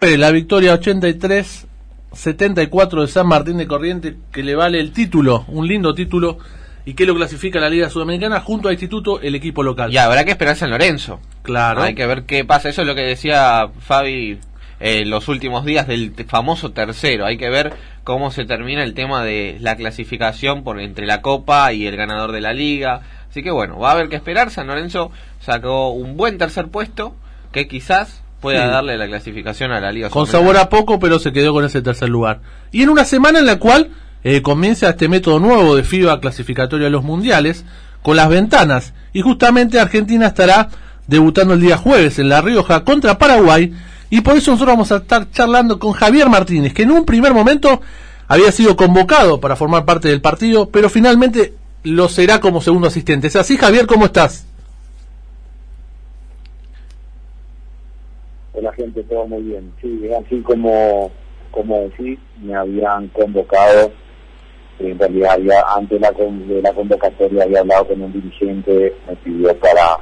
La victoria 83-74 de San Martín de Corriente que le vale el título, un lindo título y que lo clasifica a la Liga Sudamericana junto a Instituto, el equipo local. Ya, habrá que esperar San Lorenzo. Claro. Hay que ver qué pasa. Eso es lo que decía Fabi eh, los últimos días del famoso tercero. Hay que ver cómo se termina el tema de la clasificación por entre la Copa y el ganador de la Liga. Así que bueno, va a haber que esperar. San Lorenzo sacó un buen tercer puesto que quizás pueda darle la clasificación a la Liga. Con sabor a poco, pero se quedó con ese tercer lugar. Y en una semana en la cual eh, comienza este método nuevo de FIBA clasificatorio a los mundiales, con las ventanas. Y justamente Argentina estará debutando el día jueves en La Rioja contra Paraguay. Y por eso nosotros vamos a estar charlando con Javier Martínez, que en un primer momento había sido convocado para formar parte del partido, pero finalmente lo será como segundo asistente. ¿Es así, Javier? ¿Cómo estás? La gente todo muy bien. Sí, así como, como decís, me habían convocado, en realidad ya antes la, de la convocatoria había hablado con un dirigente, me pidió para,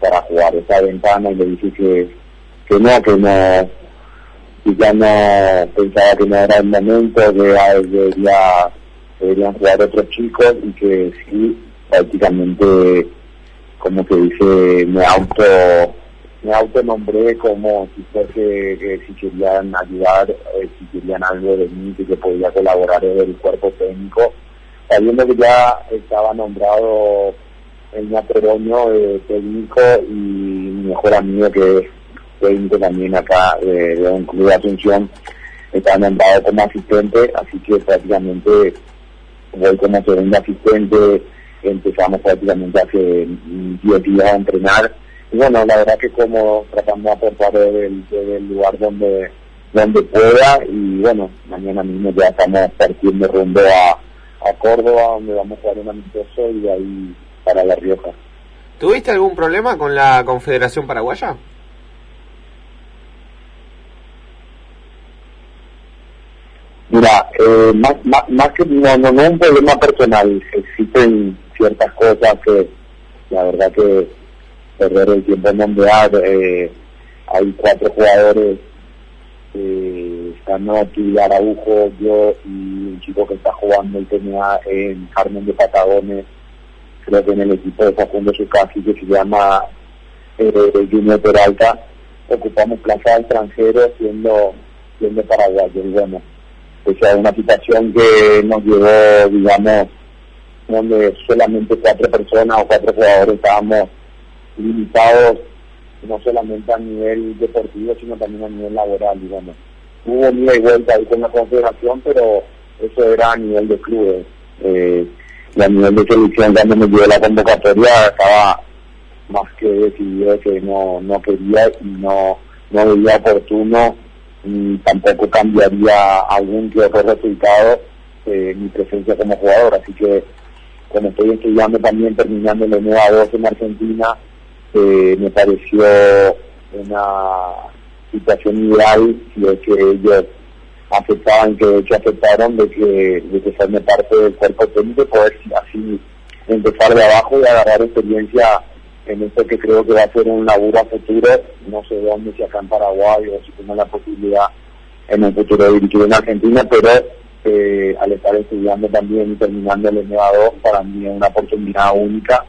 para jugar esa ventana y le dije que, que no, que no, que ya no pensaba que no era el momento, que debería, deberían jugar otros chicos y que sí, prácticamente como que dice, me auto me autonombré como si fuese que si querían ayudar, eh, si querían algo de mí, que podía colaborar en el cuerpo técnico, sabiendo que ya estaba nombrado el Perdoño de técnico y mi mejor amigo que es técnico también acá de, un club de Asunción está nombrado como asistente, así que prácticamente voy como segundo asistente, empezamos prácticamente hace 10 días a entrenar y bueno, la verdad que como tratando de aportar desde el, lugar donde donde pueda y bueno, mañana mismo ya estamos partiendo rumbo a, a Córdoba donde vamos a jugar un amistoso y de ahí para La Rioja. ¿Tuviste algún problema con la Confederación Paraguaya? Mira, eh, más, más, más, que no, no, no es un problema personal, existen ciertas cosas que la verdad que perder el tiempo en mundial. Eh, hay cuatro jugadores, eh, Zanotti, Araujo, yo y un chico que está jugando el TNA en Carmen de Patagones, creo que en el equipo de Facundo Sucasi que se llama eh, Junior Peralta, ocupamos plaza de extranjero siendo, siendo paraguayo. Y bueno, esa es una situación que nos llevó, digamos, donde solamente cuatro personas o cuatro jugadores estábamos limitados no solamente a nivel deportivo, sino también a nivel laboral, digamos. Hubo ida y vuelta ahí con la confederación, pero eso era a nivel de clubes. Eh, y a nivel de selección, cuando me dio la convocatoria, estaba más que decidido que no, no quería y no, no veía oportuno, ni tampoco cambiaría algún que otro resultado eh, mi presencia como jugador. Así que, como estoy estudiando también, terminando la nueva 2 en Argentina, eh, me pareció una situación ideal es que ellos aceptaban, que de hecho aceptaron de que, de que forme parte del cuerpo técnico, poder así empezar de abajo y agarrar experiencia en esto que creo que va a ser un laburo a futuro, no sé dónde, si acá en Paraguay o si tengo la posibilidad en el futuro de dirigir en Argentina, pero eh, al estar estudiando también y terminando el MA2, para mí es una oportunidad única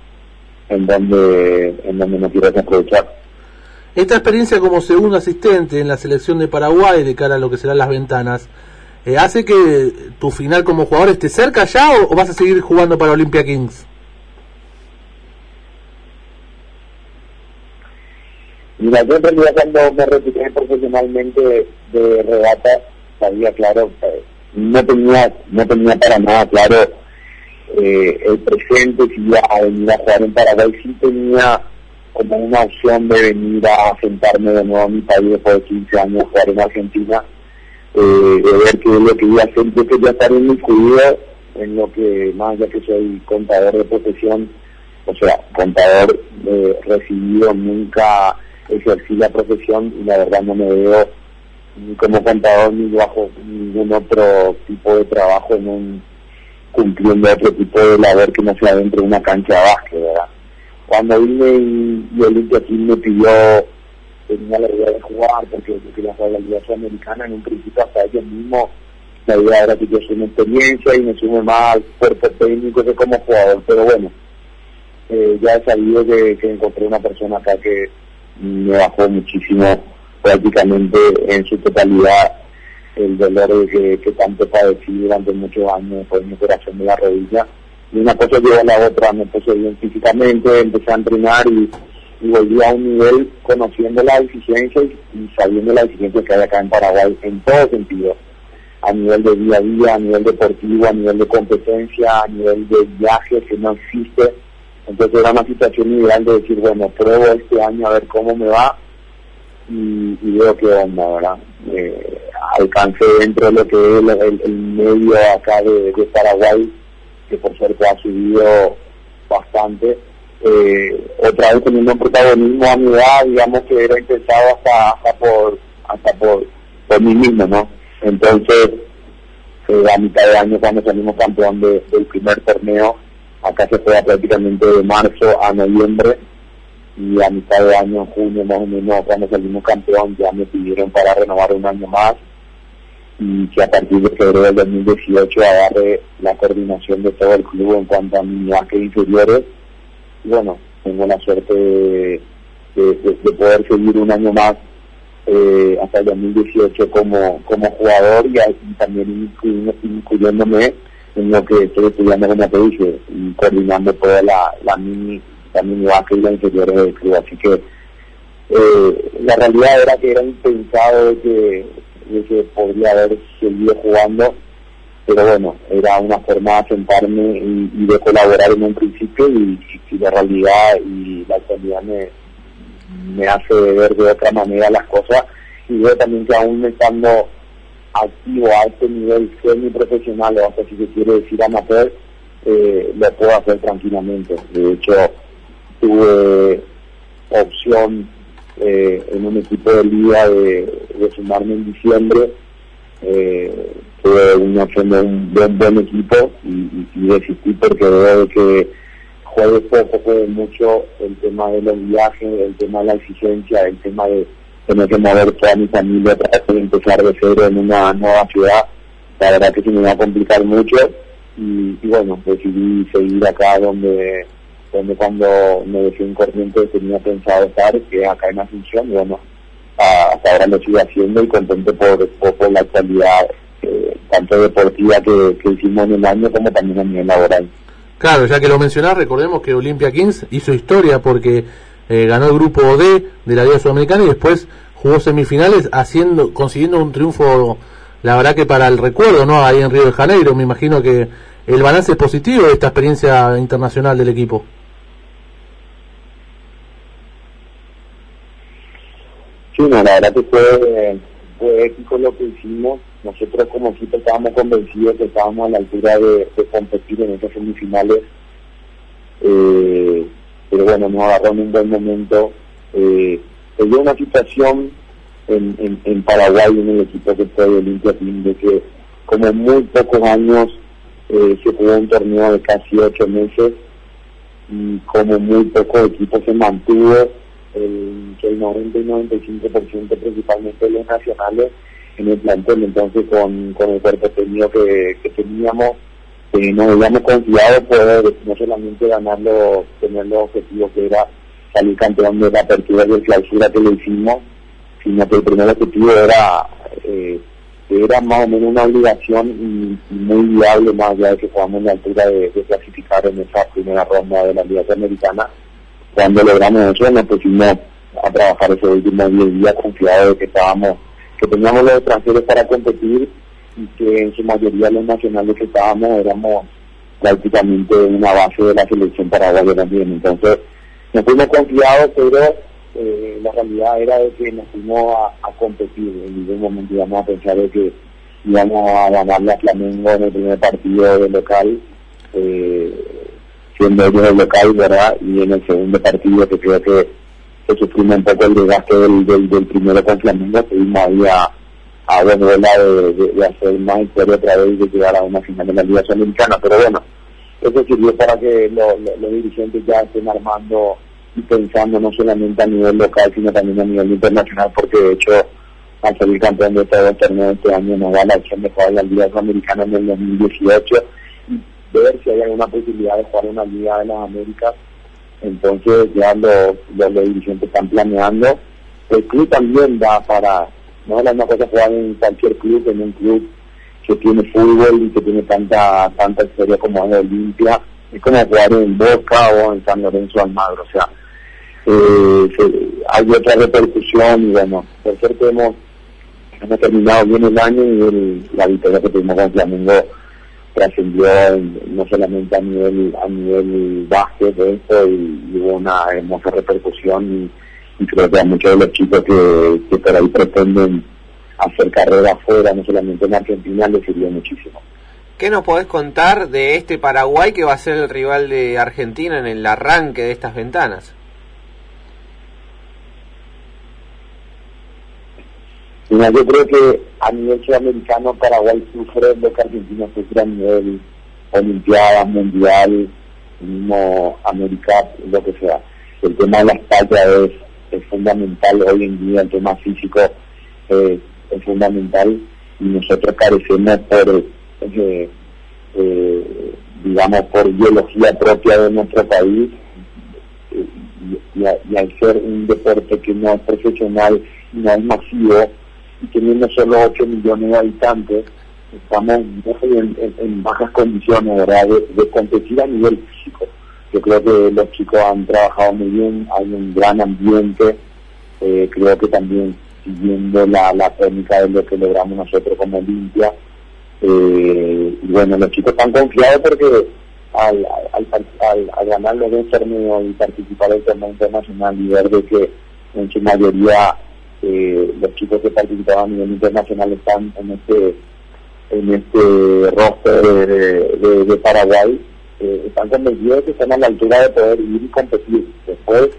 en donde, en donde no quieras aprovechar. Esta experiencia como segundo asistente en la selección de Paraguay de cara a lo que serán las ventanas, eh, ¿hace que tu final como jugador esté cerca ya o, vas a seguir jugando para Olympia Kings? Mira, yo en realidad cuando me retiré profesionalmente de regata, sabía claro, eh, no tenía, no tenía para nada claro eh, el presente que iba a venir a jugar en Paraguay sí tenía como una opción de venir a sentarme de nuevo a mi país después de 15 años jugar en Argentina, eh, de ver qué es lo que iba a hacer. Yo quería estar en mi cuidado, en lo que más ya que soy contador de profesión, o sea, contador eh, recibido, nunca ejercí la profesión y la verdad no me veo ni como contador ni bajo ningún otro tipo de trabajo en un cumpliendo otro tipo de labor que no sea dentro de una cancha de básquet, ¿verdad? Cuando vine y, y Olimpia aquí me pidió tenía la idea de jugar porque yo quería jugar la Liga Sudamericana en un principio hasta ellos mismos la idea era que yo soy una experiencia y me sume más al cuerpo técnico que como jugador, pero bueno, eh, ya he sabido que, que, encontré una persona acá que me bajó muchísimo prácticamente en su totalidad el dolor que, que tanto padecí durante muchos años de mi operación de la rodilla. Y una cosa llevó a la otra, me puse bien físicamente, empecé a entrenar y, y volví a un nivel conociendo la eficiencia y, sabiendo la eficiencia que hay acá en Paraguay en todo sentido. A nivel de día a día, a nivel deportivo, a nivel de competencia, a nivel de viajes que no existe. Entonces era una situación ideal de decir, bueno, pruebo este año a ver cómo me va y, y veo qué onda, ¿verdad? Eh, alcancé dentro de lo que es el, medio acá de, Paraguay, que por suerte ha subido bastante. Eh, otra vez teniendo un protagonismo a mi edad, digamos que era intentado hasta, hasta por hasta por, por mí mismo, ¿no? Entonces, eh, a mitad de año cuando salimos campeón de, del primer torneo, acá se juega prácticamente de marzo a noviembre y a mitad de año, en junio más o menos, cuando salimos campeón ya me pidieron para renovar un año más y que a partir de febrero del 2018 agarre la coordinación de todo el club en cuanto a mis viajes inferiores. Bueno, tengo la suerte de, de, de poder seguir un año más eh, hasta el 2018 como, como jugador y, y también incluyéndome en lo que estoy estudiando como te dije y coordinando toda la, la mini la mini baja y la inferiores del club así que eh, la realidad era que era impensado de que, de que podría haber seguido jugando pero bueno, era una forma de sentarme y, de colaborar en un principio y, la realidad y la actualidad me, me hace ver de otra manera las cosas y veo también que aún estando activo a este nivel semi-profesional, o hasta si se quiere decir amateur, eh, lo puedo hacer tranquilamente. De hecho, tuve opción eh, en un equipo de liga de, sumarme en diciembre. Eh, tuve una opción de un, de un buen equipo y, y, desistí porque veo que juegue poco, juegue mucho el tema de los viajes, el tema de la exigencia, el tema de tener que mover toda mi familia para empezar de cero en una nueva ciudad. La verdad que se me va a complicar mucho y bueno, decidí seguir acá donde donde cuando me dejé en corriente tenía pensado estar, que acá en Asunción, y bueno, hasta ahora lo sigo haciendo y contento por, por, la actualidad eh, tanto deportiva que, que hicimos en el año como también a nivel laboral. Claro, ya que lo mencionás, recordemos que Olimpia Kings hizo historia porque eh, ganó el grupo D de la Liga Sudamericana y después jugó semifinales haciendo, consiguiendo un triunfo, la verdad que para el recuerdo, ¿no? Ahí en Río de Janeiro, me imagino que el balance positivo de esta experiencia internacional del equipo. Sí, no, la verdad que fue, fue épico lo que hicimos. Nosotros como equipo estábamos convencidos que estábamos a la altura de, competir en esas semifinales. Eh, pero bueno, nos agarró en un buen momento. Eh, se dio una situación en, en, Paraguay, en el equipo que fue de Olimpia Team, de que como muy pocos años eh, se jugó un torneo de casi ocho meses y como muy pocos equipos se mantuvo el, el 90 y 95% principalmente de los nacionales en el plantel, entonces con, con el cuerpo técnico que, que teníamos, eh, nos habíamos confiado poder no solamente ganarlo, tener los objetivos que era salir campeón de la apertura y de clausura que le hicimos, sino que el primer objetivo era eh, era más o menos una obligación y muy viable más allá de que jugamos en la altura de, de, clasificar en esa primera ronda de la Liga Americana. Cuando logramos eso nos pusimos a trabajar esos últimos 10 días confiados de que estábamos que teníamos los extranjeros para competir y que en su mayoría los nacionales que estábamos éramos prácticamente una base de la selección paraguaya también. Entonces, nos fuimos confiados, pero eh, la realidad era de que nos fuimos a, competir. En ningún momento íbamos a pensar de que íbamos a ganarle a Flamengo en el primer partido del local, eh, siendo ellos el local, ¿verdad? Y en el segundo partido que creo que que sufrimos un poco el desgaste del, del, del primero con Flamengo, tuvimos ahí a, a bueno, de, hacer más historia otra vez y de llegar a una final de la Liga Sudamericana, pero bueno, eso sirvió para que lo, lo, los dirigentes ya estén armando y pensando no solamente a nivel local, sino también a nivel internacional, porque de hecho, al salir campeón de todos los torneos este año, nos da la opción de jugar la Liga Sudamericana en el 2018 y ver si hay alguna posibilidad de jugar una Liga de las Américas. Entonces, ya los, los, dirigentes están planeando. El club también da para, no es la misma cosa jugar en cualquier club, en un club que tiene fútbol y que tiene tanta tanta historia como es Olimpia, es como jugar en Boca o en San Lorenzo Almagro, o sea, eh, hay otra repercusión y bueno, por suerte hemos, hemos terminado bien el año y la victoria que tuvimos con Flamengo trascendió no solamente a nivel a nivel básquet de esto y, hubo una hermosa repercusión y, creo que a muchos de los chicos que, que por ahí pretenden hacer carrera afuera, no solamente en Argentina, le sirvió muchísimo. ¿Qué nos podés contar de este Paraguay que va a ser el rival de Argentina en el arranque de estas ventanas? Yo creo que a nivel sudamericano Paraguay sufre lo que Argentina sufre a nivel Olimpiada, Mundial, mismo América, lo que sea. El tema de la espalda es, fundamental hoy en día, el tema físico eh, es fundamental y nosotros carecemos por, eh, eh, digamos, por biología propia de nuestro país y, al ser un deporte que no es profesional y no es masivo y teniendo solo 8 millones de habitantes, estamos en, bajas condiciones ¿verdad? De, competir a nivel físico. Yo creo que los chicos han trabajado muy bien, hay un gran ambiente, eh, creo que también siguiendo la, técnica de lo que logramos nosotros como Olimpia. Eh, y bueno, los chicos están confiados porque al, al, al, ganar los dos torneos y participar del torneo internacional y ver de que en su mayoría eh, los chicos que participaban a nivel internacional están en este en este roster de, Paraguay, eh, están convencidos que están a la altura de poder ir y competir. Después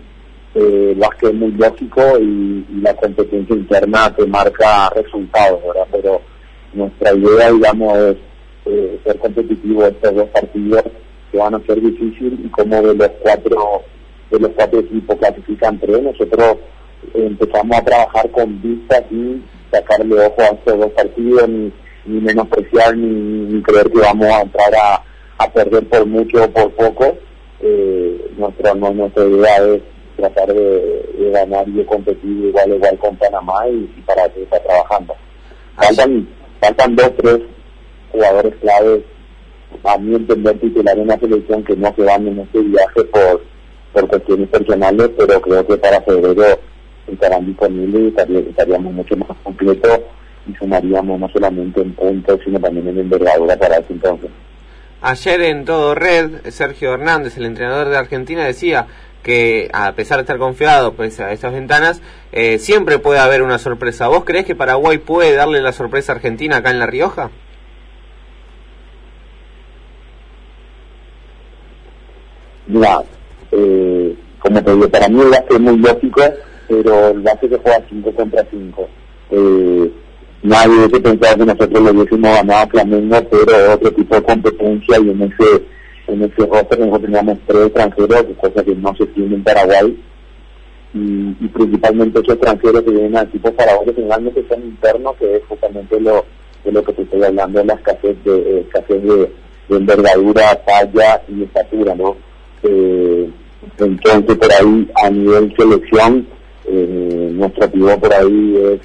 eh, que es muy lógico y, la competencia interna te marca resultados, ¿verdad? Pero nuestra idea, digamos, es eh, ser competitivo estos dos partidos que van a ser difíciles y como de los cuatro de los cuatro equipos clasifican tres, nosotros empezamos a trabajar con vistas y sacarle ojo a estos dos partidos, ni, ni menospreciar ni, creer que vamos a entrar a, a perder por mucho o por poco. Eh, nuestra, no, nuestra idea es tratar de, ganar y de competir igual igual con Panamá y, para que está trabajando. Faltan, faltan dos, tres jugadores claves, a mi entender titular en la selección que no se van en este viaje por, por cuestiones personales, pero creo que para febrero estarán disponibles y estaríamos mucho más completos y sumaríamos no solamente en puntos, sino también en envergadura para ese entonces. Ayer en Todo Red, Sergio Hernández, el entrenador de Argentina, decía que a pesar de estar confiado pues, a estas ventanas, eh, siempre puede haber una sorpresa. ¿Vos crees que Paraguay puede darle la sorpresa a Argentina acá en La Rioja? Mira, eh, como te digo, para mí el es muy lógico, pero el base que juega 5 contra 5. Eh, nadie hubiese pensado que nosotros lo hubiésemos ganado a Flamengo, pero otro tipo de competencia y en ese en ese roster nosotros teníamos tres extranjeros, cosa que no se tiene en Paraguay, y, principalmente esos extranjeros que vienen al tipo Paraguay que generalmente son internos, que es justamente lo de lo que te estoy hablando, de la escasez de, eh, escasez de, envergadura, talla y estatura, ¿no? Eh, entonces por ahí a nivel selección, eh, nuestro pivot por ahí es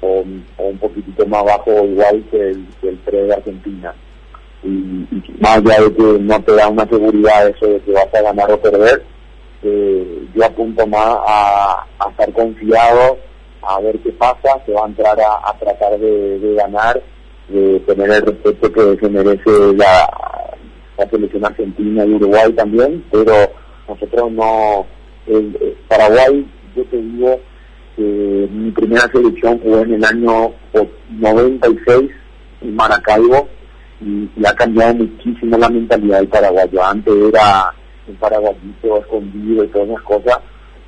un, poquitito más bajo igual que el, que el pre de Argentina. Y, más allá de que no te da una seguridad eso de que vas a ganar o perder, eh, yo apunto más a, estar confiado, a ver qué pasa, se va a entrar a, tratar de, ganar, de tener el respeto que se merece la, la selección argentina y Uruguay también, pero nosotros no, el, Paraguay, yo te digo, que mi primera selección fue en el año 96 en Maracaibo, y, ha cambiado muchísimo la mentalidad del paraguayo. Antes era un paraguayito escondido y todas esas cosas,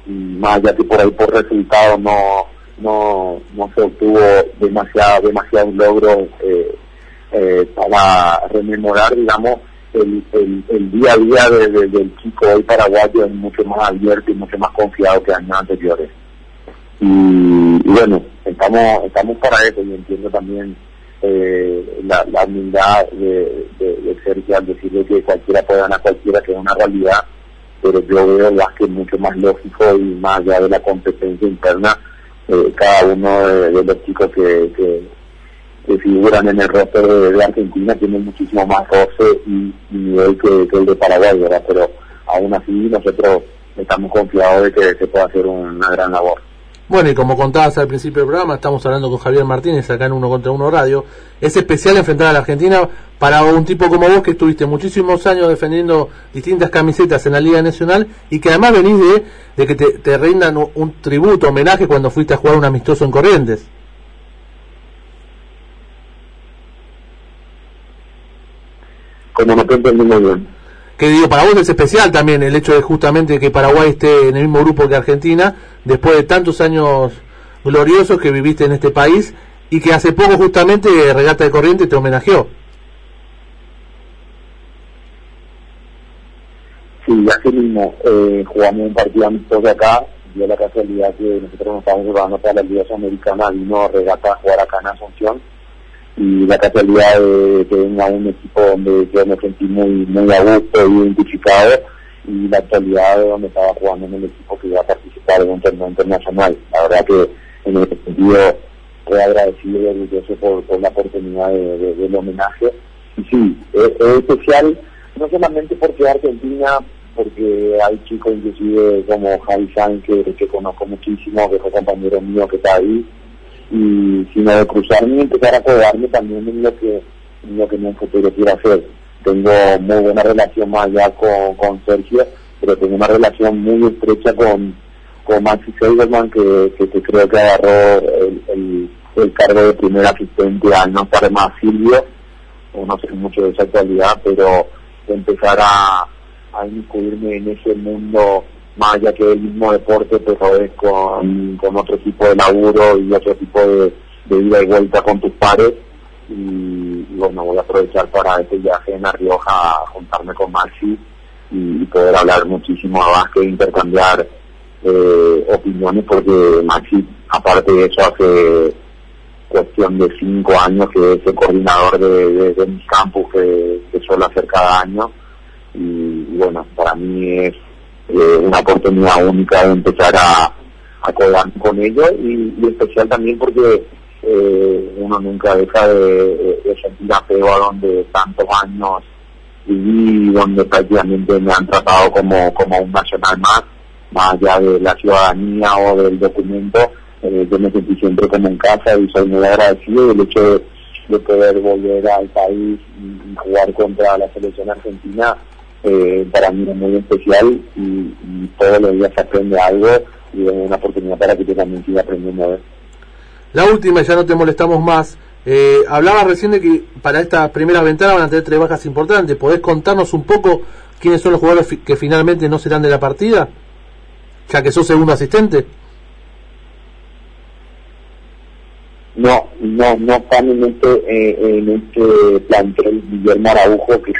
y más allá que por ahí por resultados no, no, no se obtuvo demasiado, demasiado logro eh, eh, para rememorar, digamos, el, el, día a día de- de- del chico hoy paraguayo es mucho más abierto y mucho más confiado que años anteriores. Y, bueno, estamos estamos para eso y entiendo también eh, la, la humildad de, de, de Sergio al decirle que cualquiera puede ganar cualquiera, que es una realidad, pero yo veo el básquet mucho más lógico y más allá de la competencia interna, eh, cada uno de, de los chicos que, que, que figuran en el roster de, Argentina tienen muchísimo más roce y, nivel que, que el de Paraguay, ¿verdad? Pero aún así nosotros estamos confiados de que se pueda hacer una gran labor. Bueno, y como contabas al principio del programa, estamos hablando con Javier Martínez acá en Uno contra Uno Radio. Es especial enfrentar a la Argentina para un tipo como vos que estuviste muchísimos años defendiendo distintas camisetas en la Liga Nacional y que además venís de, que te, te rindan un tributo, homenaje cuando fuiste a jugar un amistoso en Corrientes. Como no te entendí muy bien. Que digo, para vos es especial también el hecho de justamente que Paraguay esté en el mismo grupo que Argentina, después de tantos años gloriosos que viviste en este país y que hace poco justamente Regata de Corrientes te homenajeó. Sí, así mismo, eh, jugamos un partido amistoso acá, dio la casualidad que nosotros nos estábamos jugando para la Liga Sudamericana, vino regata a jugar acá en Asunción, y la casualidad de que venga un equipo donde yo me sentí muy, muy a gusto y identificado, y la actualidad de donde estaba jugando en el equipo que iba a participar en un torneo internacional. La verdad que en ese sentido estoy agradecido y orgulloso por, por la oportunidad de, de- del homenaje. Y sí, es, es especial no solamente porque Argentina, porque hay chicos inclusive como Javi Sáenz que, que conozco muchísimo, que fue compañero mío que está ahí, y sino de cruzarme y empezar a codarme también en lo que en lo que en futuro quiero hacer. Tengo muy buena relación más allá con, con Sergio, pero tengo una relación muy estrecha con, con Maxi Seidelman, que, que, creo que agarró el, el, cargo de primer asistente al no estar más Silvio, no sé mucho de esa actualidad, pero empezar a, a inmiscuirme en ese mundo más allá que el mismo deporte, pero es con, con otro tipo de laburo y otro tipo de, ida y vuelta con tus pares. Y, bueno, voy a aprovechar para este viaje en La Rioja a juntarme con Maxi y, poder hablar muchísimo de básquet, intercambiar eh, opiniones, porque Maxi, aparte de eso, hace cuestión de cinco años que es el coordinador de, de, de mis campus que, que suelo hacer cada año y, y bueno, para mí es eh, una oportunidad única de empezar a, a codarme con ellos y, y especial también porque eh, uno nunca deja de, de- sentir apego a donde tantos años viví, donde prácticamente me han tratado como, como un nacional más, más allá de la ciudadanía o del documento, eh, yo me sentí siempre como en casa y soy muy agradecido y el hecho de, de poder volver al país y, y jugar contra la selección argentina eh, para mí es muy especial y, y todos los días se aprende algo y es una oportunidad para que yo también siga aprendiendo a ver. La última, ya no te molestamos más. Eh, hablabas recién de que para esta primera ventana van a tener tres bajas importantes. ¿Podés contarnos un poco quiénes son los jugadores que finalmente no serán de la partida? Ya que sos segundo asistente. No, no, no están en este, eh, en este plantel Guillermo Araujo que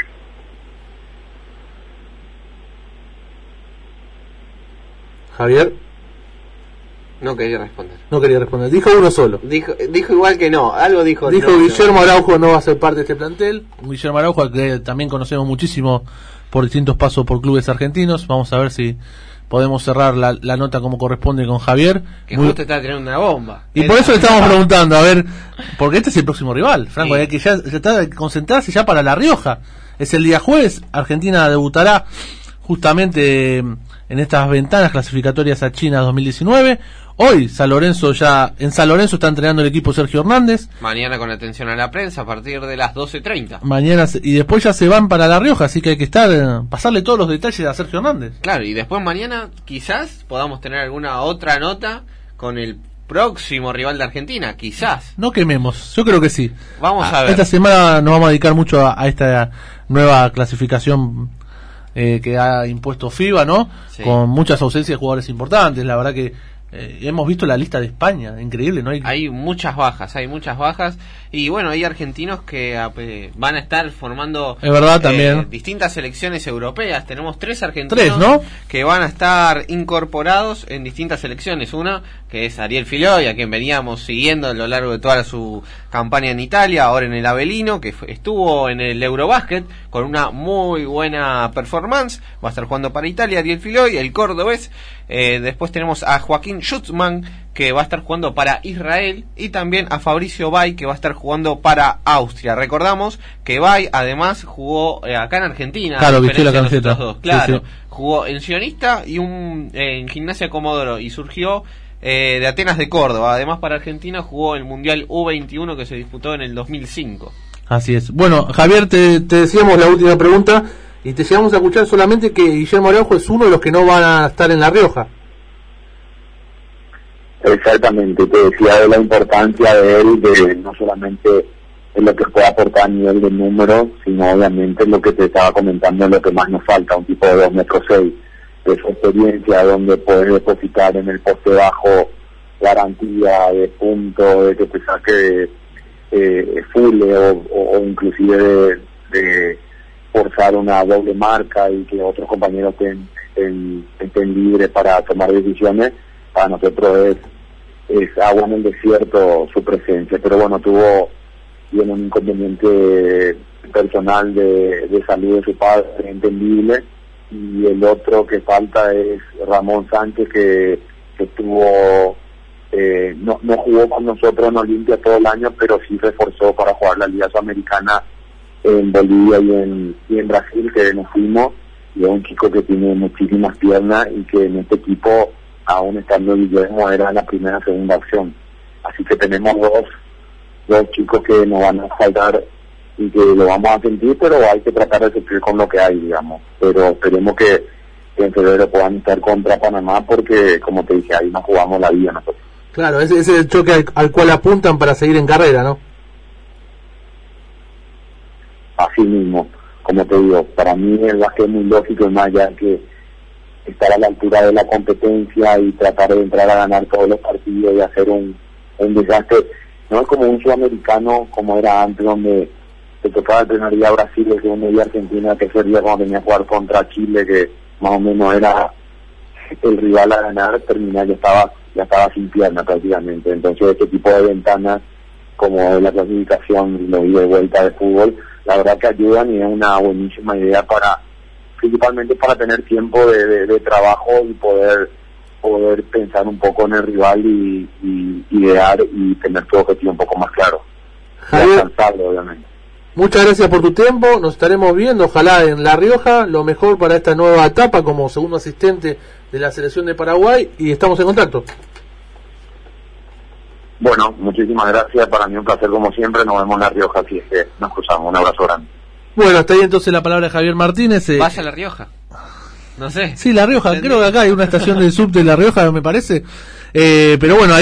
Javier No quería responder. no quería responder. Dijo uno solo. Dijo, dijo igual que no, algo dijo. Dijo no. Guillermo Araujo no va a ser parte de este plantel. Guillermo Araujo, que también conocemos muchísimo por distintos pasos por clubes argentinos. Vamos a ver si podemos cerrar la, la nota como corresponde con Javier. Que Muy- justo está tirando una bomba. Y por eso le estamos preguntando, a ver, porque este es el próximo rival, Franco, Sí. hay que ya, ya está concentrarse ya para La Rioja. Es el día jueves, Argentina debutará justamente eh, en estas ventanas clasificatorias a China 2019. Hoy San Lorenzo ya, en San Lorenzo está entrenando el equipo Sergio Hernández. Mañana con atención a la prensa a partir de las 12.30. Mañana y después ya se van para La Rioja, así que hay que estar, eh, pasarle todos los detalles a Sergio Hernández. Claro, y después mañana quizás podamos tener alguna otra nota con el próximo rival de Argentina, quizás. No quememos, yo creo que sí. Vamos a ver. Esta semana nos vamos a dedicar mucho a, a esta nueva clasificación eh, que ha impuesto FIBA, ¿no? Sí. Con muchas ausencias de jugadores importantes. La verdad que Eh, hemos visto la lista de España, increíble, ¿no? Hay... muchas bajas, hay muchas bajas. Y bueno, hay argentinos que van a estar formando es verdad, también. Eh, distintas selecciones europeas. Tenemos tres argentinos ¿no? que van a estar incorporados en distintas selecciones. Una que es Ariel Filoy, a quien veníamos siguiendo a lo largo de toda su campaña en Italia, ahora en el Avelino, que estuvo en el Eurobasket con una muy buena performance. Va a estar jugando para Italia, Ariel Filoy, el cordobés. Eh, después tenemos a Joaquín Schutzmann, que va a estar jugando para Israel, y también a Fabricio Bay, que va a estar jugando para Austria. Recordamos que Bay además jugó eh, acá en Argentina. Claro, vistió la camiseta. Claro, jugó en Sionista y un, en Gimnasia Comodoro, y surgió eh, de Atenas de Córdoba. Además, para Argentina jugó el Mundial U21 que se disputó en el 2005. Así es. Bueno, Javier, te, te decíamos la última pregunta y te llegamos a escuchar solamente que Guillermo Araujo es uno de los que no van a estar en La Rioja. Exactamente, te decía de la importancia de él, de no solamente en lo que puede aportar a nivel de número, sino obviamente lo que te estaba comentando, en lo que más nos falta, un tipo de 2 metros 6 de su experiencia donde puedes depositar en el poste bajo garantía de punto, de que te saque eh, full o, inclusive de, forzar una doble marca y que otros compañeros estén, estén, libres para tomar decisiones, para nosotros es, es agua en el desierto su presencia. Pero bueno, tuvo bien un inconveniente personal de, de salud de su padre, entendible y el otro que falta es Ramón Sánchez que, que tuvo eh, no, no jugó con nosotros en Olimpia todo el año pero sí reforzó para jugar la Liga Sudamericana en Bolivia y en, y en Brasil que nos fuimos y es un chico que tiene muchísimas piernas y que en este equipo aún estando Guillermo era la primera segunda opción. Así que tenemos dos dos chicos que nos van a faltar y que lo vamos a sentir, pero hay que tratar de cumplir con lo que hay, digamos. Pero esperemos que, en febrero puedan estar contra Panamá porque, como te dije, ahí no jugamos la vida nosotros. Claro, ese, es el choque al, cual apuntan para seguir en carrera, ¿no? Así mismo, como te digo, para mí el básquet es muy lógico y más allá que estar a la altura de la competencia y tratar de entrar a ganar todos los partidos y hacer un, un desastre. No es como un sudamericano como era antes, donde te tocaba entrenar ya Brasil el segundo día Argentina, que sería cuando tenía que jugar contra Chile, que más o menos era el rival a ganar, terminar ya estaba ya estaba sin pierna prácticamente. Entonces este tipo de ventanas, como la clasificación y los de vuelta de fútbol, la verdad que ayudan y es una buenísima idea para, principalmente para tener tiempo de, trabajo y poder poder pensar un poco en el rival y, idear y tener tu objetivo un poco más claro. alcanzarlo, obviamente. Muchas gracias por tu tiempo, nos estaremos viendo, ojalá en La Rioja, lo mejor para esta nueva etapa como segundo asistente de la selección de Paraguay y estamos en contacto. Bueno, muchísimas gracias, para mí un placer como siempre, nos vemos en La Rioja, así es que nos cruzamos, un abrazo grande. Bueno, hasta ahí entonces la palabra de Javier Martínez. Eh. Vaya a La Rioja. No sé. Sí, La Rioja, creo que acá hay una estación de sub de La Rioja, me parece. Eh, pero bueno, ahí